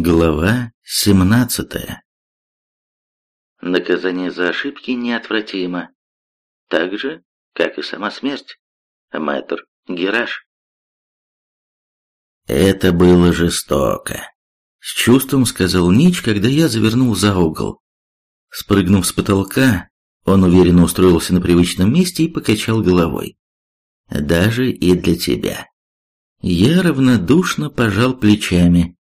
Глава 17 Наказание за ошибки неотвратимо, так же, как и сама смерть. Мэтр Гераш. Это было жестоко. С чувством сказал Нич, когда я завернул за угол. Спрыгнув с потолка, он уверенно устроился на привычном месте и покачал головой. Даже и для тебя. Я равнодушно пожал плечами.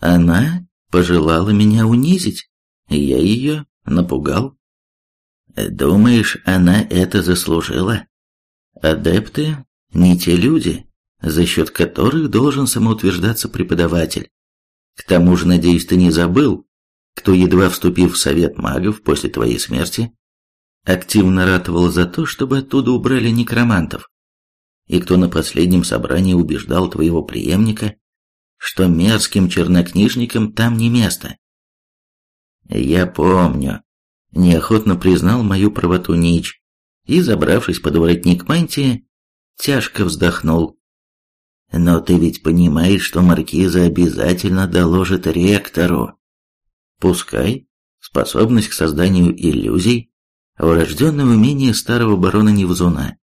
Она пожелала меня унизить. Я ее напугал. Думаешь, она это заслужила? Адепты не те люди, за счет которых должен самоутверждаться преподаватель. К тому же, надеюсь, ты не забыл, кто, едва вступив в совет магов после твоей смерти, активно ратовал за то, чтобы оттуда убрали некромантов, и кто на последнем собрании убеждал твоего преемника, что мерзким чернокнижникам там не место. Я помню, неохотно признал мою правоту Нич и, забравшись под воротник мантии, тяжко вздохнул. Но ты ведь понимаешь, что маркиза обязательно доложит ректору. Пускай способность к созданию иллюзий, врожденное умение старого барона Невзуна,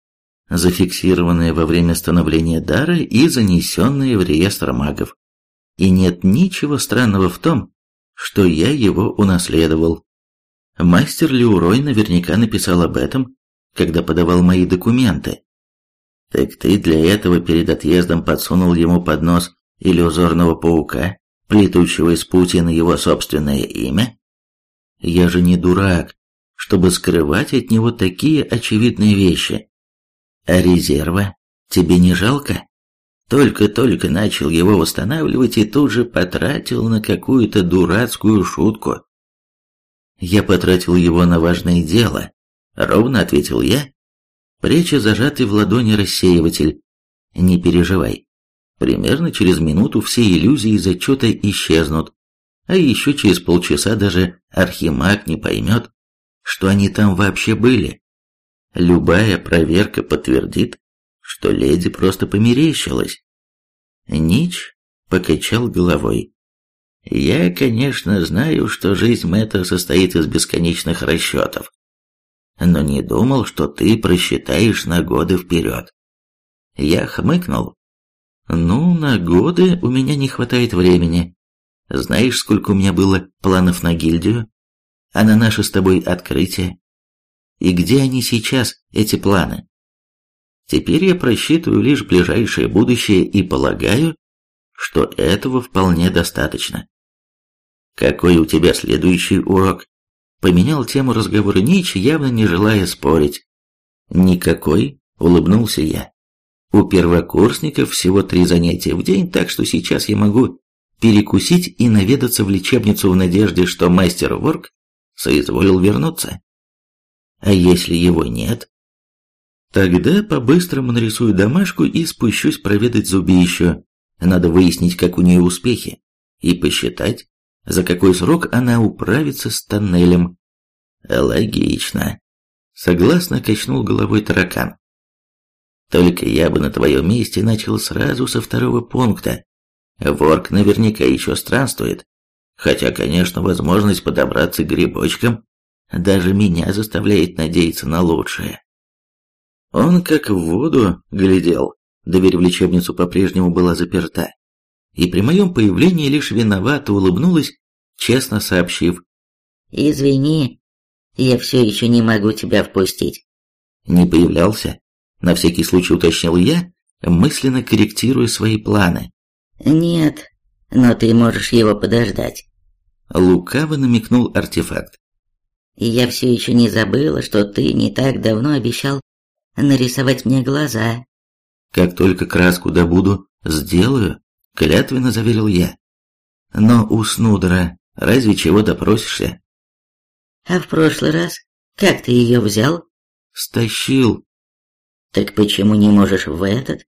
зафиксированное во время становления дара и занесенное в реестр магов. И нет ничего странного в том, что я его унаследовал. Мастер Леурой наверняка написал об этом, когда подавал мои документы. Так ты для этого перед отъездом подсунул ему под нос иллюзорного паука, плетущего из Путина его собственное имя? Я же не дурак, чтобы скрывать от него такие очевидные вещи. А резерва тебе не жалко? Только-только начал его восстанавливать и тут же потратил на какую-то дурацкую шутку. Я потратил его на важное дело, ровно ответил я, пряча зажатый в ладони рассеиватель. Не переживай. Примерно через минуту все иллюзии из отчета исчезнут, а еще через полчаса даже архимаг не поймет, что они там вообще были. Любая проверка подтвердит, что леди просто померещилась. Нич покачал головой. Я, конечно, знаю, что жизнь Мэтта состоит из бесконечных расчетов, но не думал, что ты просчитаешь на годы вперед. Я хмыкнул. Ну, на годы у меня не хватает времени. Знаешь, сколько у меня было планов на гильдию? А на наше с тобой открытие? И где они сейчас, эти планы? Теперь я просчитываю лишь ближайшее будущее и полагаю, что этого вполне достаточно. Какой у тебя следующий урок? Поменял тему разговора Нич, явно не желая спорить. Никакой, улыбнулся я. У первокурсников всего три занятия в день, так что сейчас я могу перекусить и наведаться в лечебницу в надежде, что мастер Ворк соизволил вернуться. А если его нет, Тогда по-быстрому нарисую домашку и спущусь проведать зубищу. Надо выяснить, как у нее успехи, и посчитать, за какой срок она управится с тоннелем. Логично. Согласно качнул головой таракан. Только я бы на твоем месте начал сразу со второго пункта. Ворк наверняка еще странствует. Хотя, конечно, возможность подобраться к грибочкам даже меня заставляет надеяться на лучшее. Он как в воду глядел, дверь в лечебницу по-прежнему была заперта. И при моем появлении лишь виновато улыбнулась, честно сообщив. «Извини, я все еще не могу тебя впустить». Не появлялся? На всякий случай уточнил я, мысленно корректируя свои планы. «Нет, но ты можешь его подождать». Лукаво намекнул артефакт. «Я все еще не забыла, что ты не так давно обещал нарисовать мне глаза. Как только краску добуду, сделаю, клятвенно заверил я. Но у Снудера разве чего допросишься? А в прошлый раз как ты ее взял? Стащил. Так почему не можешь в этот?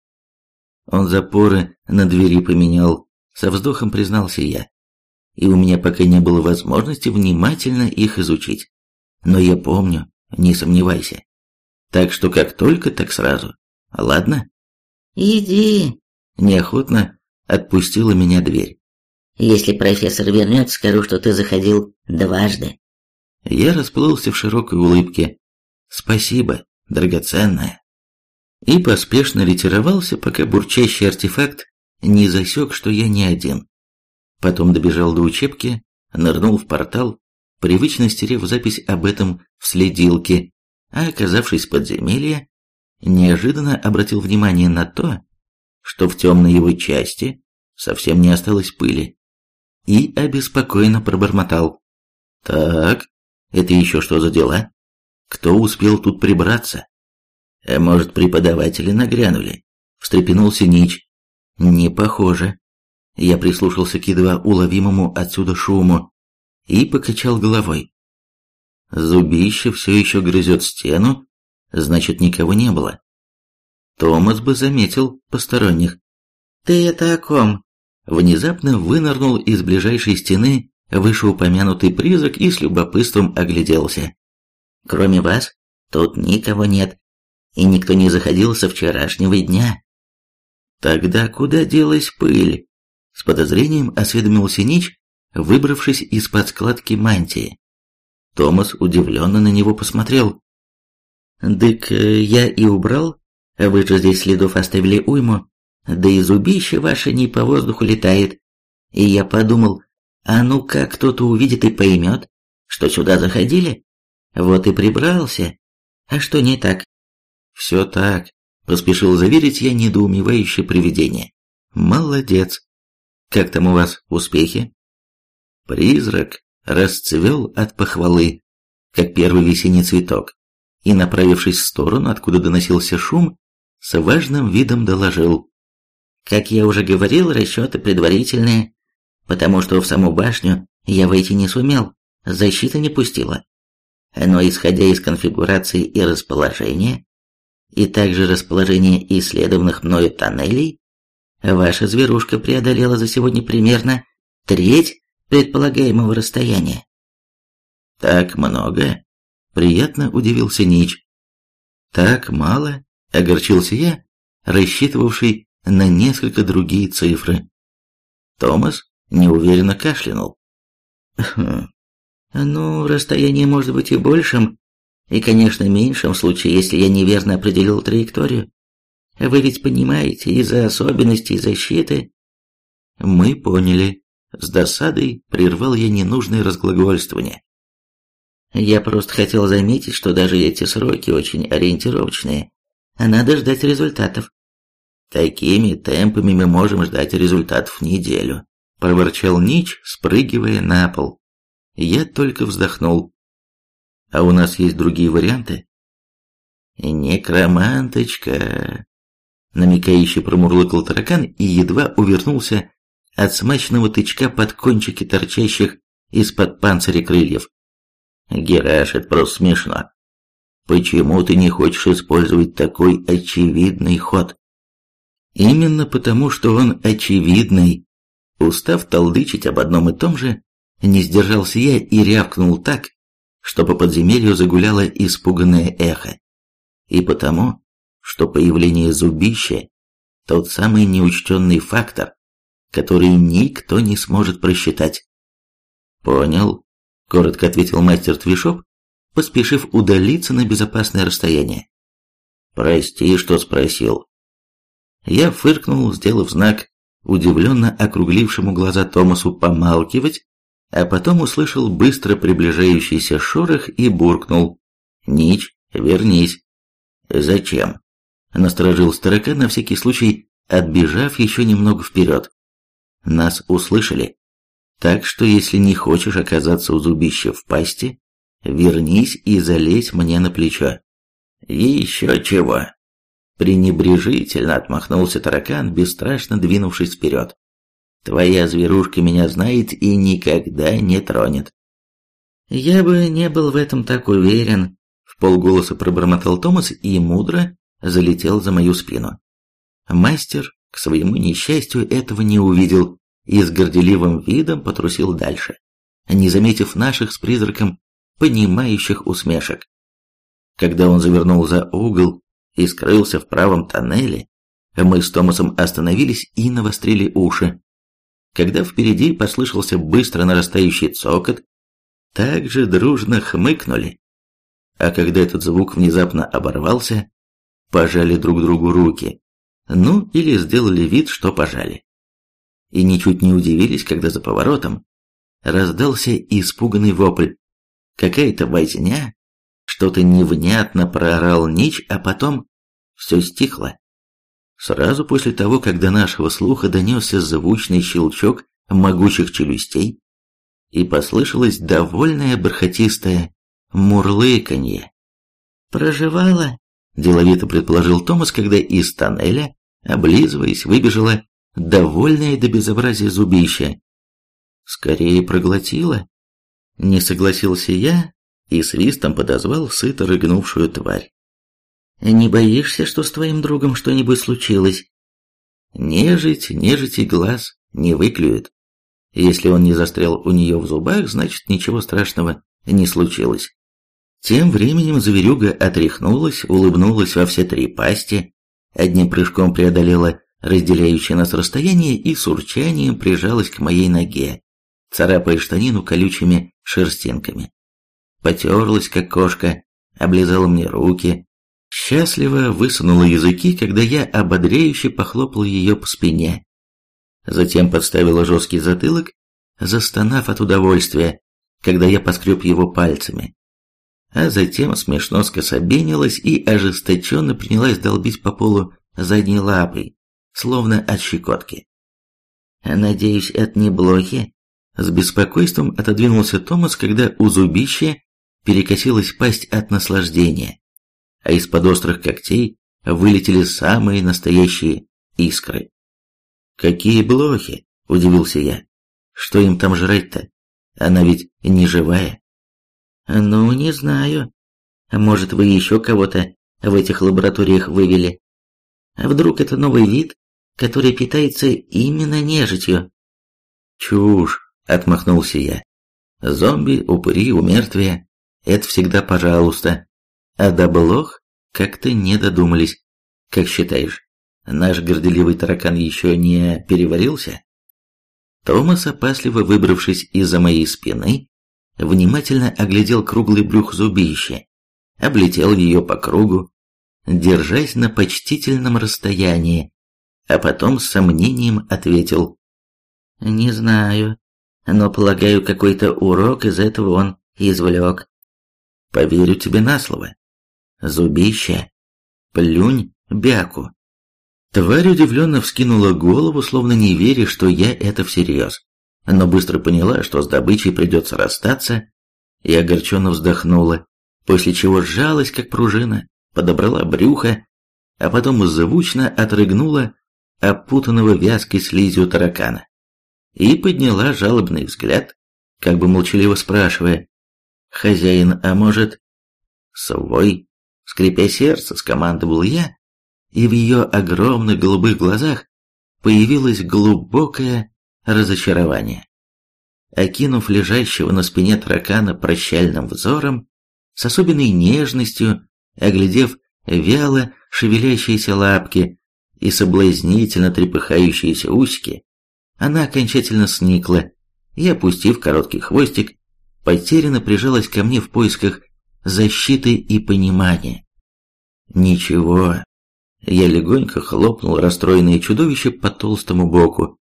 Он запоры на двери поменял, со вздохом признался я. И у меня пока не было возможности внимательно их изучить. Но я помню, не сомневайся. Так что как только, так сразу. Ладно? Иди. Неохотно отпустила меня дверь. Если профессор вернется, скажу, что ты заходил дважды. Я расплылся в широкой улыбке. Спасибо, драгоценная. И поспешно ретировался, пока бурчащий артефакт не засек, что я не один. Потом добежал до учебки, нырнул в портал, привычно стерев запись об этом в следилке, а оказавшись в подземелье, неожиданно обратил внимание на то, что в темной его части совсем не осталось пыли, и обеспокоенно пробормотал. «Так, это еще что за дела? Кто успел тут прибраться? А может, преподаватели нагрянули?» Встрепенулся Нич. «Не похоже». Я прислушался к едва уловимому отсюда шуму и покачал головой. Зубище все еще грызет стену, значит, никого не было. Томас бы заметил посторонних. «Ты это о ком?» Внезапно вынырнул из ближайшей стены вышеупомянутый призрак и с любопытством огляделся. «Кроме вас, тут никого нет, и никто не заходил со вчерашнего дня». «Тогда куда делась пыль?» С подозрением осведомился Нич, выбравшись из-под складки мантии. Томас удивленно на него посмотрел. «Дык э, я и убрал, вы же здесь следов оставили уйму, да и зубище ваше не по воздуху летает. И я подумал, а ну как кто-то увидит и поймет, что сюда заходили? Вот и прибрался. А что не так? Все так, поспешил заверить я недоумевающее привидение. Молодец. Как там у вас успехи? Призрак расцвел от похвалы, как первый весенний цветок, и, направившись в сторону, откуда доносился шум, с важным видом доложил. Как я уже говорил, расчеты предварительные, потому что в саму башню я войти не сумел, защита не пустила. Но исходя из конфигурации и расположения, и также расположения исследованных мною тоннелей, ваша зверушка преодолела за сегодня примерно треть предполагаемого расстояния. Так много? Приятно удивился Нич. Так мало? Огорчился я, рассчитывавший на несколько другие цифры. Томас неуверенно кашлянул. «Хм, «Ну, расстояние может быть и большим, и, конечно, меньшим в случае, если я неверно определил траекторию. Вы ведь понимаете, из-за особенностей защиты...» «Мы поняли». С досадой прервал я ненужное разглагольствование. «Я просто хотел заметить, что даже эти сроки очень ориентировочные, а надо ждать результатов. Такими темпами мы можем ждать результатов неделю, проворчал Нич, спрыгивая на пол. Я только вздохнул. А у нас есть другие варианты? Некроманточка, намекающе промурлыкал таракан и едва увернулся от смачного тычка под кончики торчащих из-под панциря крыльев. Гераш, это просто смешно. Почему ты не хочешь использовать такой очевидный ход? Именно потому, что он очевидный. Устав толдычить об одном и том же, не сдержался я и рявкнул так, что по подземелью загуляло испуганное эхо. И потому, что появление зубища – тот самый неучтенный фактор, который никто не сможет просчитать. «Понял», – коротко ответил мастер Твишоп, поспешив удалиться на безопасное расстояние. «Прости, что спросил. Я фыркнул, сделав знак удивленно округлившему глаза Томасу помалкивать, а потом услышал быстро приближающийся шорох и буркнул. «Нич, вернись». «Зачем?» Насторожил старика на всякий случай, отбежав еще немного вперед. Нас услышали. Так что если не хочешь оказаться у зубища в пасти, вернись и залезь мне на плечо. Еще чего пренебрежительно отмахнулся таракан, бесстрашно двинувшись вперед. «Твоя зверушка меня знает и никогда не тронет». «Я бы не был в этом так уверен», — в полголоса пробормотал Томас и мудро залетел за мою спину. Мастер, к своему несчастью, этого не увидел и с горделивым видом потрусил дальше, не заметив наших с призраком понимающих усмешек. Когда он завернул за угол и скрылся в правом тоннеле, мы с Томасом остановились и навострили уши. когда впереди послышался быстро нарастающий цокот, также дружно хмыкнули. А когда этот звук внезапно оборвался, пожали друг другу руки, ну или сделали вид, что пожали. И ничуть не удивились, когда за поворотом раздался испуганный вопль. Какая-то возня, что-то невнятно проорал Нич, а потом все стихло. Сразу после того, как до нашего слуха донесся звучный щелчок могучих челюстей, и послышалось довольное бархатистое мурлыканье. «Проживала?» – деловито предположил Томас, когда из тоннеля, облизываясь, выбежала довольное до безобразия зубище. «Скорее проглотила?» Не согласился я и свистом подозвал сыто рыгнувшую тварь. «Не боишься, что с твоим другом что-нибудь случилось?» «Нежить, нежить и глаз не выклюет. Если он не застрял у нее в зубах, значит ничего страшного не случилось. Тем временем зверюга отряхнулась, улыбнулась во все три пасти, одним прыжком преодолела разделяющее нас расстояние и с урчанием прижалась к моей ноге, царапая штанину колючими шерстинками. Потерлась, как кошка, облизала мне руки, счастливо высунула языки, когда я ободряюще похлопал ее по спине. Затем подставила жесткий затылок, застонав от удовольствия, когда я поскреб его пальцами. А затем смешно скособенилась и ожесточенно принялась долбить по полу задней лапой, словно от щекотки. «Надеюсь, это не блохи?» С беспокойством отодвинулся Томас, когда у зубища перекосилась пасть от наслаждения, а из-под острых когтей вылетели самые настоящие искры. «Какие блохи?» – удивился я. «Что им там жрать-то? Она ведь не живая». «Ну, не знаю. Может, вы еще кого-то в этих лабораториях вывели? А вдруг это новый вид, который питается именно нежитью?» «Чушь!» – отмахнулся я. «Зомби, упыри, умертвия – это всегда пожалуйста. А до как-то не додумались. Как считаешь?» Наш горделивый таракан еще не переварился? Томас, опасливо выбравшись из-за моей спины, внимательно оглядел круглый брюх зубища, облетел ее по кругу, держась на почтительном расстоянии, а потом с сомнением ответил «Не знаю, но, полагаю, какой-то урок из этого он извлек». «Поверю тебе на слово. Зубище, плюнь бяку». Тварь удивленно вскинула голову, словно не веря, что я это всерьез. Но быстро поняла, что с добычей придется расстаться, и огорченно вздохнула, после чего сжалась, как пружина, подобрала брюхо, а потом звучно отрыгнула опутанного вязкой слизью таракана. И подняла жалобный взгляд, как бы молчаливо спрашивая, «Хозяин, а может...» «Свой?» Скрипя сердце, скомандовал я, и в ее огромных голубых глазах появилось глубокое разочарование. Окинув лежащего на спине таракана прощальным взором, с особенной нежностью, оглядев вяло шевелящиеся лапки и соблазнительно трепыхающиеся усики, она окончательно сникла и, опустив короткий хвостик, потерянно прижалась ко мне в поисках защиты и понимания. Ничего, я легонько хлопнул расстроенное чудовище по толстому боку.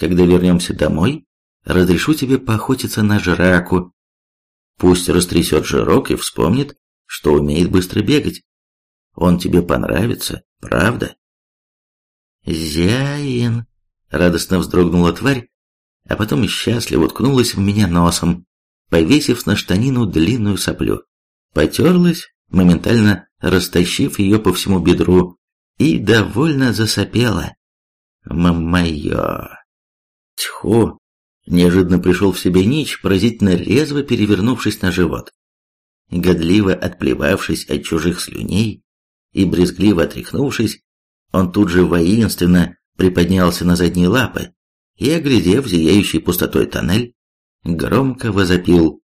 Когда вернемся домой, разрешу тебе поохотиться на жраку. Пусть растрясет жирок и вспомнит, что умеет быстро бегать. Он тебе понравится, правда? Зяин, радостно вздрогнула тварь, а потом счастливо уткнулась в меня носом, повесив на штанину длинную соплю. Потерлась, моментально растащив ее по всему бедру, и довольно засопела. Мамайо. Тьху! Неожиданно пришел в себя Нич, поразительно резво перевернувшись на живот. Годливо отплевавшись от чужих слюней и брезгливо отряхнувшись, он тут же воинственно приподнялся на задние лапы и, оглядев зияющий пустотой тоннель, громко возопил.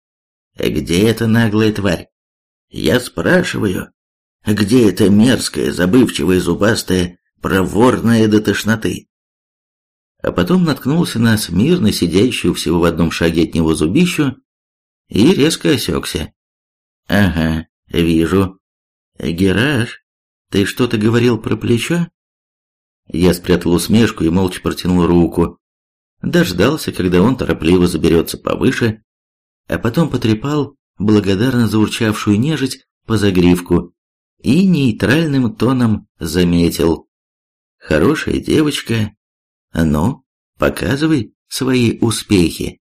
«Где эта наглая тварь? Я спрашиваю, где эта мерзкая, забывчивая, зубастая, проворная до тошноты? А потом наткнулся на смирно сидящую всего в одном шаге от него зубищу и резко осекся. «Ага, вижу. Гераш, ты что-то говорил про плечо?» Я спрятал усмешку и молча протянул руку. Дождался, когда он торопливо заберется повыше, а потом потрепал благодарно заурчавшую нежить по загривку и нейтральным тоном заметил. «Хорошая девочка. Ну, показывай свои успехи».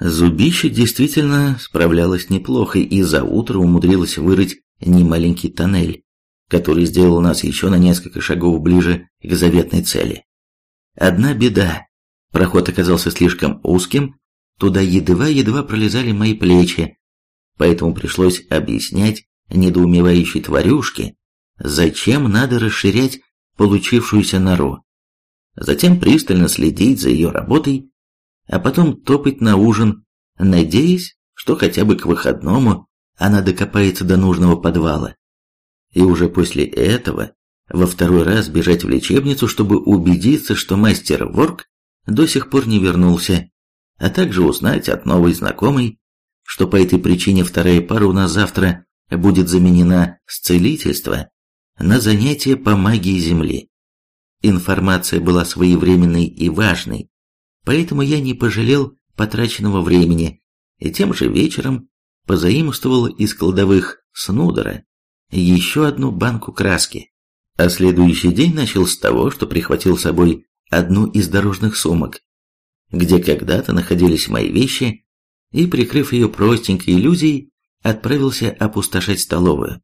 Зубище действительно справлялась неплохо и за утро умудрилась вырыть немаленький тоннель, который сделал нас еще на несколько шагов ближе к заветной цели. Одна беда. Проход оказался слишком узким, туда едва-едва пролезали мои плечи, поэтому пришлось объяснять недоумевающей тварюшке, зачем надо расширять получившуюся нору. Затем пристально следить за ее работой, а потом топать на ужин, надеясь, что хотя бы к выходному она докопается до нужного подвала. И уже после этого во второй раз бежать в лечебницу, чтобы убедиться, что мастер Ворк до сих пор не вернулся, а также узнать от новой знакомой, что по этой причине вторая пара у нас завтра будет заменена с целительства на занятие по магии Земли. Информация была своевременной и важной, поэтому я не пожалел потраченного времени и тем же вечером позаимствовал из кладовых Снудера еще одну банку краски. А следующий день начал с того, что прихватил с собой одну из дорожных сумок, где когда-то находились мои вещи, и, прикрыв ее простенькой иллюзией, отправился опустошать столовую.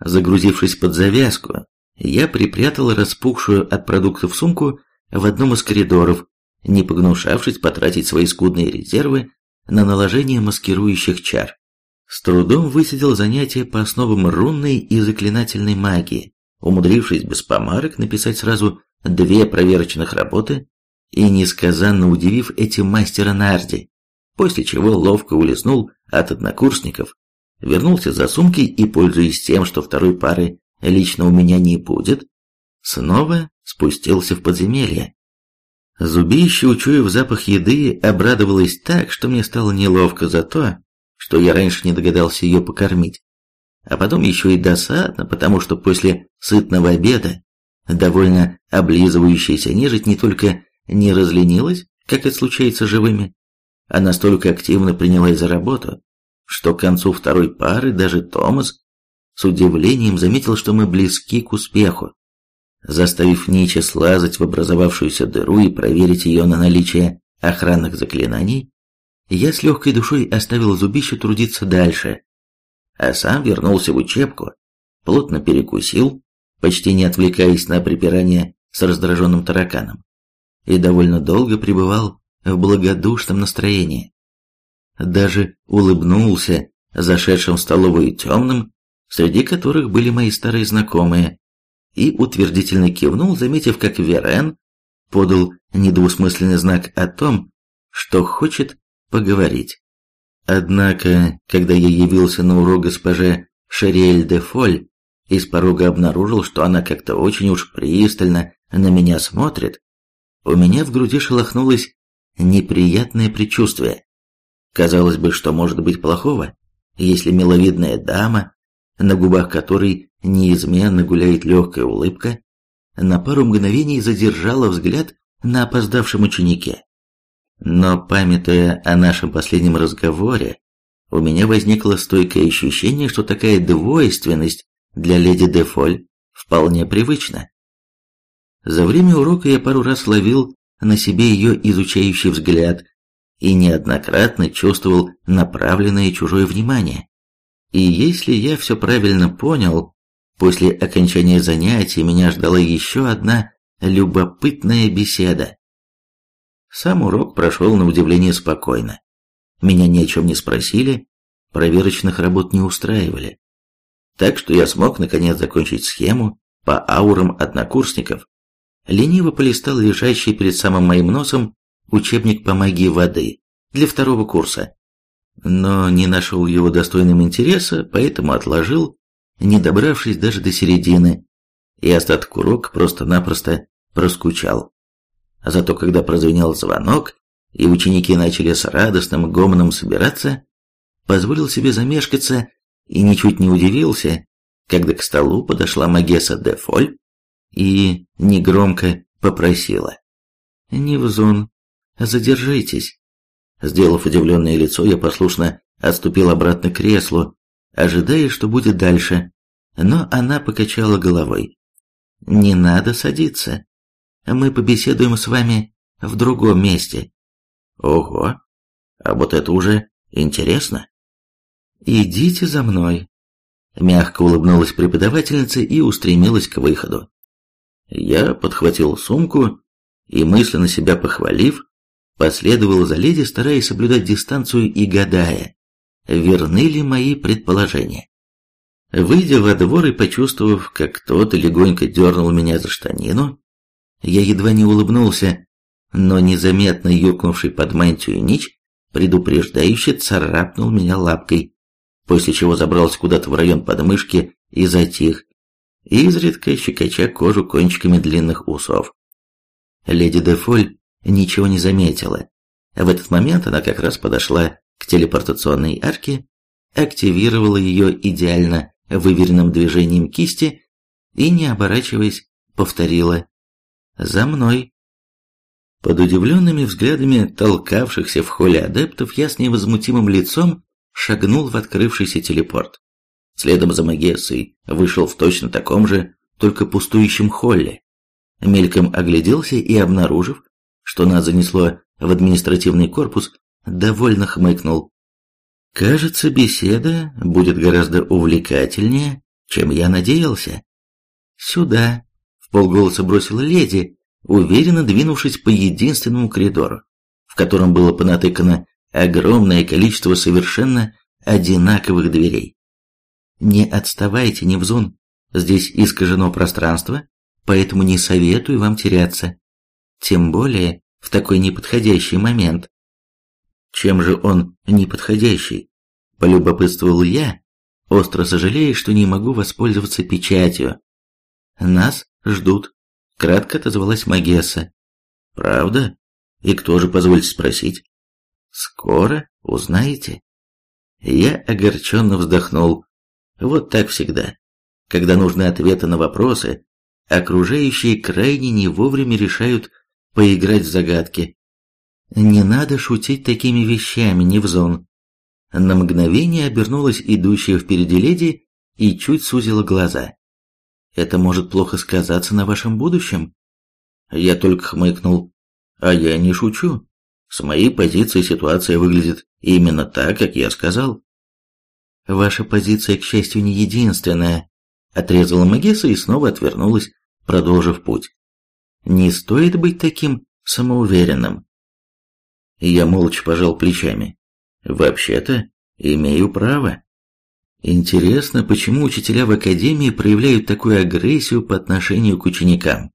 Загрузившись под завязку, я припрятал распухшую от продуктов сумку в одном из коридоров, не погнушавшись потратить свои скудные резервы на наложение маскирующих чар. С трудом высидел занятия по основам рунной и заклинательной магии, умудрившись без помарок написать сразу две проверочных работы и несказанно удивив этим мастера Нарди, после чего ловко улизнул от однокурсников, вернулся за сумки и, пользуясь тем, что второй пары лично у меня не будет, снова спустился в подземелье. Зубище, учуяв запах еды, обрадовалась так, что мне стало неловко за то, что я раньше не догадался ее покормить. А потом еще и досадно, потому что после сытного обеда довольно облизывающаяся нежить не только не разленилась, как это случается живыми, а настолько активно принялась за работу, что к концу второй пары даже Томас с удивлением заметил, что мы близки к успеху. Заставив Нича слазать в образовавшуюся дыру и проверить ее на наличие охранных заклинаний, я с легкой душой оставил зубище трудиться дальше, а сам вернулся в учебку, плотно перекусил, почти не отвлекаясь на припирание с раздраженным тараканом, и довольно долго пребывал в благодушном настроении. Даже улыбнулся зашедшим в столовую темным, среди которых были мои старые знакомые, и утвердительно кивнул, заметив, как Верен подал недвусмысленный знак о том, что хочет поговорить. Однако, когда я явился на урок госпоже Шериэль де Фоль, из порога обнаружил, что она как-то очень уж пристально на меня смотрит, у меня в груди шелохнулось неприятное предчувствие. Казалось бы, что может быть плохого, если миловидная дама, на губах которой неизменно гуляет легкая улыбка, на пару мгновений задержала взгляд на опоздавшем ученике. Но, памятуя о нашем последнем разговоре, у меня возникло стойкое ощущение, что такая двойственность для леди Дефоль вполне привычна. За время урока я пару раз ловил на себе ее изучающий взгляд и неоднократно чувствовал направленное чужое внимание. И если я все правильно понял, после окончания занятий меня ждала еще одна любопытная беседа. Сам урок прошел на удивление спокойно. Меня ни о чем не спросили, проверочных работ не устраивали. Так что я смог наконец закончить схему по аурам однокурсников. Лениво полистал лежащий перед самым моим носом учебник по магии воды для второго курса. Но не нашел его достойным интереса, поэтому отложил, не добравшись даже до середины, и остаток урока просто-напросто проскучал. Зато когда прозвенел звонок, и ученики начали с радостным гомоном собираться, позволил себе замешкаться и ничуть не удивился, когда к столу подошла Магесса де Фоль и негромко попросила. «Невзун, задержитесь». Сделав удивленное лицо, я послушно отступил обратно к креслу, ожидая, что будет дальше, но она покачала головой. «Не надо садиться. Мы побеседуем с вами в другом месте». «Ого! А вот это уже интересно!» «Идите за мной», — мягко улыбнулась преподавательница и устремилась к выходу. Я подхватил сумку и, мысленно себя похвалив, последовал за леди, стараясь соблюдать дистанцию и гадая, верны ли мои предположения. Выйдя во двор и почувствовав, как кто-то легонько дернул меня за штанину, я едва не улыбнулся, но незаметно юркнувший под мантию нич предупреждающе царапнул меня лапкой, после чего забрался куда-то в район подмышки и затих, изредка щекоча кожу кончиками длинных усов. Леди Дефоль ничего не заметила. В этот момент она как раз подошла к телепортационной арке, активировала ее идеально выверенным движением кисти и, не оборачиваясь, повторила «За мной». Под удивленными взглядами толкавшихся в холле адептов я с невозмутимым лицом шагнул в открывшийся телепорт. Следом за Магессой вышел в точно таком же, только пустующем холле. Мельком огляделся и, обнаружив, что нас занесло в административный корпус, довольно хмыкнул. Кажется, беседа будет гораздо увлекательнее, чем я надеялся. Сюда, в полголоса бросила леди, уверенно двинувшись по единственному коридору, в котором было понатыкано огромное количество совершенно одинаковых дверей. Не отставайте, Невзун, здесь искажено пространство, поэтому не советую вам теряться. Тем более в такой неподходящий момент. Чем же он неподходящий? Полюбопытствовал я, остро сожалея, что не могу воспользоваться печатью. Нас ждут, кратко отозвалась Магесса. Правда? И кто же, позвольте спросить? Скоро узнаете. Я огорченно вздохнул. Вот так всегда. Когда нужны ответы на вопросы, окружающие крайне не вовремя решают поиграть в загадки. Не надо шутить такими вещами, Невзон. На мгновение обернулась идущая впереди леди и чуть сузила глаза. Это может плохо сказаться на вашем будущем? Я только хмыкнул. А я не шучу. С моей позиции ситуация выглядит именно так, как я сказал. Ваша позиция, к счастью, не единственная, отрезала Магесса и снова отвернулась, продолжив путь. Не стоит быть таким самоуверенным. Я молча пожал плечами. Вообще-то, имею право. Интересно, почему учителя в академии проявляют такую агрессию по отношению к ученикам?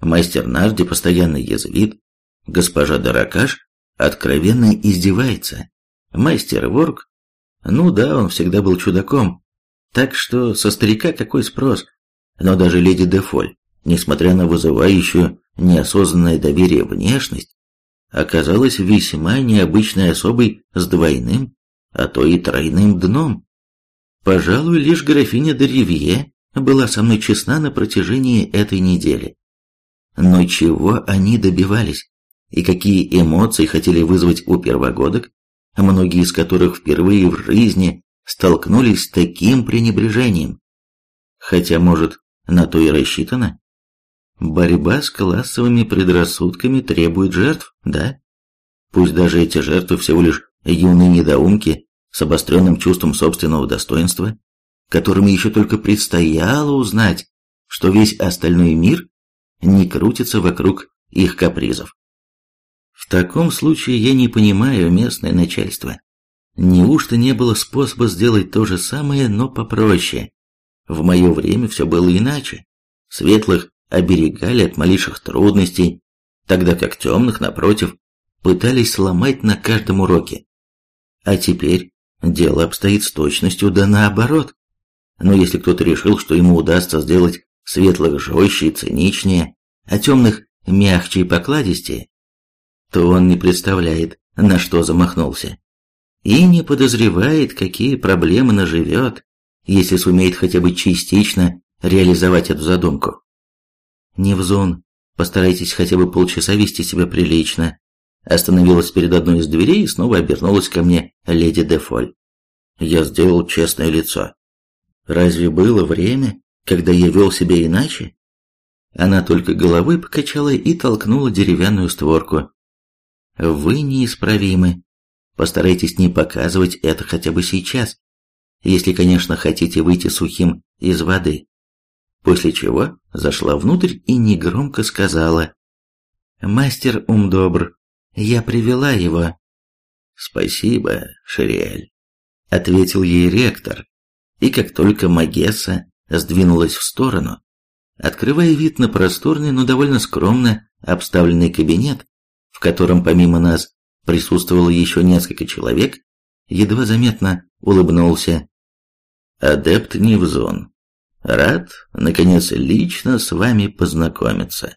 Мастер Нарди постоянно язвит, госпожа Даракаш откровенно издевается. Мастер Ворк, ну да, он всегда был чудаком, так что со старика какой спрос? Но даже леди Дефоль, несмотря на вызывающую неосознанное доверие внешность, оказалась весьма необычной особой с двойным, а то и тройным дном. Пожалуй, лишь графиня де Ривье была со мной честна на протяжении этой недели. Но чего они добивались? И какие эмоции хотели вызвать у первогодок, многие из которых впервые в жизни столкнулись с таким пренебрежением? Хотя, может, на то и рассчитано? Борьба с классовыми предрассудками требует жертв, да? Пусть даже эти жертвы всего лишь юные недоумки с обостренным чувством собственного достоинства, которым еще только предстояло узнать, что весь остальной мир не крутится вокруг их капризов. В таком случае я не понимаю местное начальство. Неужто не было способа сделать то же самое, но попроще? В мое время все было иначе. Светлых оберегали от малейших трудностей, тогда как темных, напротив, пытались сломать на каждом уроке. А теперь дело обстоит с точностью да наоборот. Но если кто-то решил, что ему удастся сделать светлых жестче и циничнее, а темных мягче и покладистее, то он не представляет, на что замахнулся. И не подозревает, какие проблемы наживет, если сумеет хотя бы частично реализовать эту задумку. Невзон, постарайтесь хотя бы полчаса вести себя прилично. Остановилась перед одной из дверей и снова обернулась ко мне леди Дефоль. Я сделал честное лицо. Разве было время, когда я вел себя иначе? Она только головой покачала и толкнула деревянную створку. Вы неисправимы. Постарайтесь не показывать это хотя бы сейчас, если, конечно, хотите выйти сухим из воды. После чего зашла внутрь и негромко сказала. «Мастер Умдобр, я привела его». «Спасибо, Шериэль», — ответил ей ректор. И как только Магесса сдвинулась в сторону, открывая вид на просторный, но довольно скромно обставленный кабинет, в котором помимо нас присутствовало еще несколько человек, едва заметно улыбнулся. «Адепт Невзон, рад, наконец, лично с вами познакомиться».